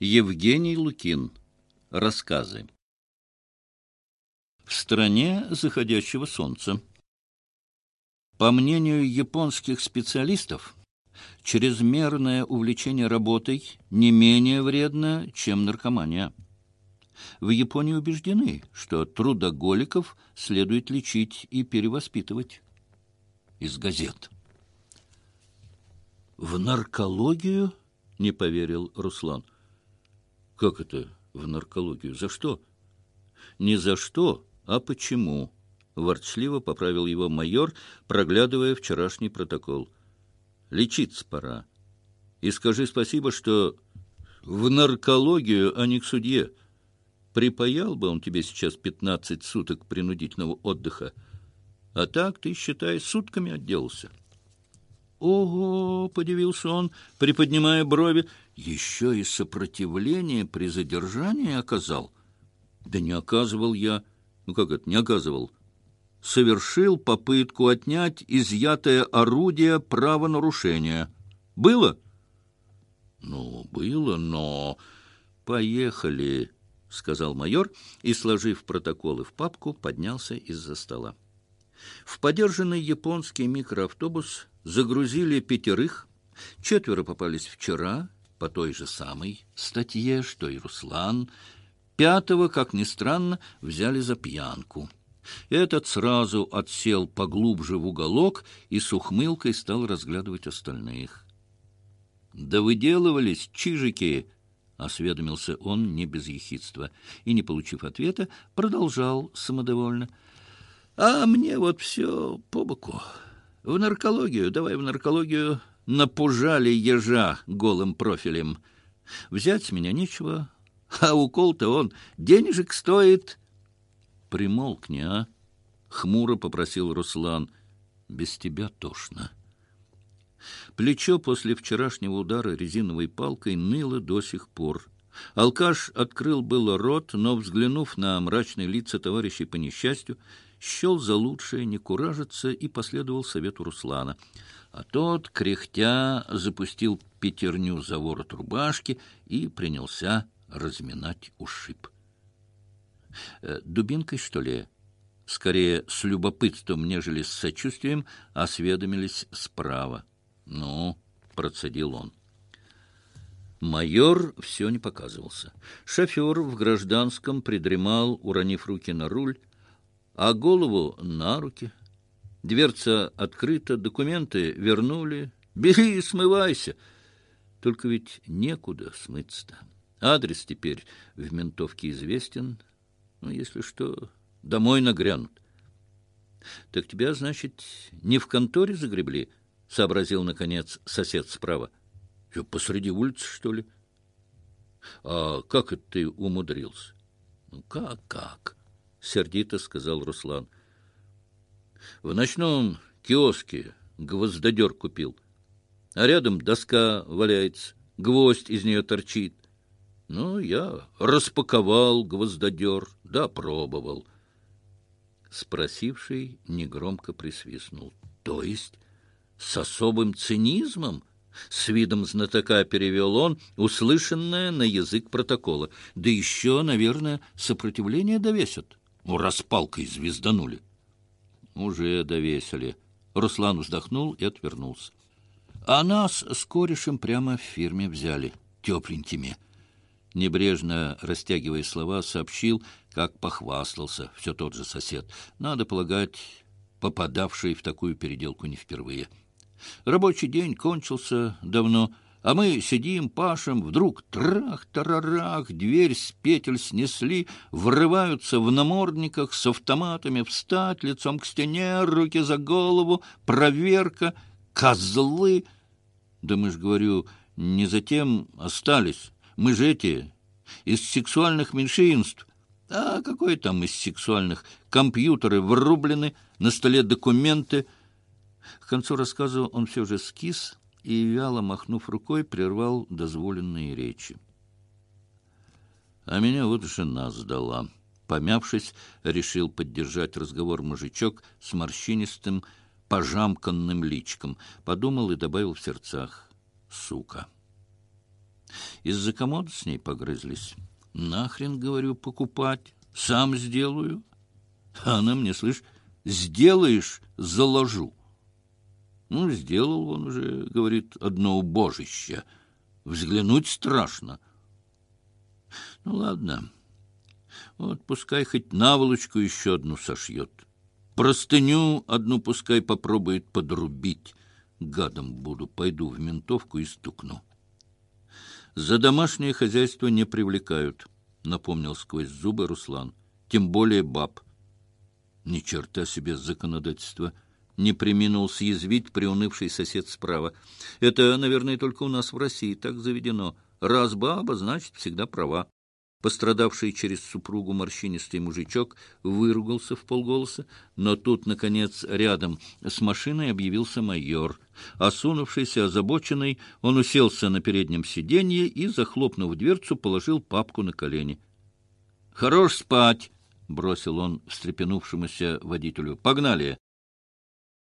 Евгений Лукин. Рассказы. В стране заходящего солнца. По мнению японских специалистов, чрезмерное увлечение работой не менее вредно, чем наркомания. В Японии убеждены, что трудоголиков следует лечить и перевоспитывать. Из газет. «В наркологию?» — не поверил Руслан. — как это в наркологию? За что? Не за что, а почему? Ворчливо поправил его майор, проглядывая вчерашний протокол. Лечиться пора. И скажи спасибо, что в наркологию, а не к судье. Припаял бы он тебе сейчас пятнадцать суток принудительного отдыха. А так ты, считай, сутками отделался. «Ого!» — подивился он, приподнимая брови. «Еще и сопротивление при задержании оказал?» «Да не оказывал я. Ну как это, не оказывал?» «Совершил попытку отнять изъятое орудие правонарушения. Было?» «Ну, было, но...» «Поехали», — сказал майор и, сложив протоколы в папку, поднялся из-за стола. В подержанный японский микроавтобус загрузили пятерых, четверо попались вчера по той же самой статье, что и Руслан, пятого, как ни странно, взяли за пьянку. Этот сразу отсел поглубже в уголок и с ухмылкой стал разглядывать остальных. «Да выделывались чижики!» — осведомился он не без ехидства, и, не получив ответа, продолжал самодовольно. «А мне вот все по боку». В наркологию, давай в наркологию, напужали ежа голым профилем. Взять с меня нечего, а укол-то он денежек стоит. Примолкни, а? Хмуро попросил Руслан. Без тебя тошно. Плечо после вчерашнего удара резиновой палкой ныло до сих пор. Алкаш открыл было рот, но, взглянув на мрачные лица товарищей по несчастью, счел за лучшее не куражиться и последовал совету Руслана. А тот, кряхтя, запустил пятерню за ворот рубашки и принялся разминать ушиб. «Э, «Дубинкой, что ли?» Скорее с любопытством, нежели с сочувствием, осведомились справа. «Ну», — процедил он. Майор все не показывался. Шофер в гражданском придремал, уронив руки на руль, а голову на руки. Дверца открыта, документы вернули. Бери и смывайся. Только ведь некуда смыться-то. Адрес теперь в ментовке известен. Ну, если что, домой нагрянут. — Так тебя, значит, не в конторе загребли? — сообразил, наконец, сосед справа. — Посреди улицы, что ли? — А как это ты умудрился? — Ну, как-как? — сердито сказал Руслан. — В ночном киоске гвоздодер купил, а рядом доска валяется, гвоздь из нее торчит. Ну, я распаковал гвоздодер, да пробовал. Спросивший негромко присвистнул. — То есть с особым цинизмом? — с видом знатока перевел он, услышанное на язык протокола. — Да еще, наверное, сопротивление довесят. Ну, распалкой звезданули. Уже довесили. Руслан вздохнул и отвернулся. А нас с корешем прямо в фирме взяли, тепленькими. Небрежно растягивая слова, сообщил, как похвастался все тот же сосед. Надо полагать, попадавший в такую переделку не впервые. Рабочий день кончился давно, — а мы сидим, пашем, вдруг трах-тарарах, дверь с петель снесли, врываются в намордниках с автоматами, встать лицом к стене, руки за голову, проверка, козлы. Да мы ж, говорю, не затем остались. Мы же эти, из сексуальных меньшинств. А какой там из сексуальных? Компьютеры врублены, на столе документы. К концу рассказа он все же скис, и, вяло махнув рукой, прервал дозволенные речи. А меня вот жена сдала. Помявшись, решил поддержать разговор мужичок с морщинистым, пожамканным личком. Подумал и добавил в сердцах «сука». Из-за комода с ней погрызлись. Нахрен, говорю, покупать. Сам сделаю. А она мне, слышь, сделаешь — заложу. Ну, сделал он уже, говорит, одно убожище. Взглянуть страшно. Ну, ладно. Вот пускай хоть наволочку еще одну сошьет. Простыню одну пускай попробует подрубить. Гадом буду, пойду в ментовку и стукну. За домашнее хозяйство не привлекают, напомнил сквозь зубы Руслан. Тем более баб. Ни черта себе законодательство. Не приминул съязвить приунывший сосед справа. Это, наверное, только у нас в России так заведено. Раз баба, значит, всегда права. Пострадавший через супругу морщинистый мужичок выругался в полголоса, но тут, наконец, рядом с машиной объявился майор. Осунувшийся, озабоченный, он уселся на переднем сиденье и, захлопнув дверцу, положил папку на колени. — Хорош спать! — бросил он встрепенувшемуся водителю. — Погнали!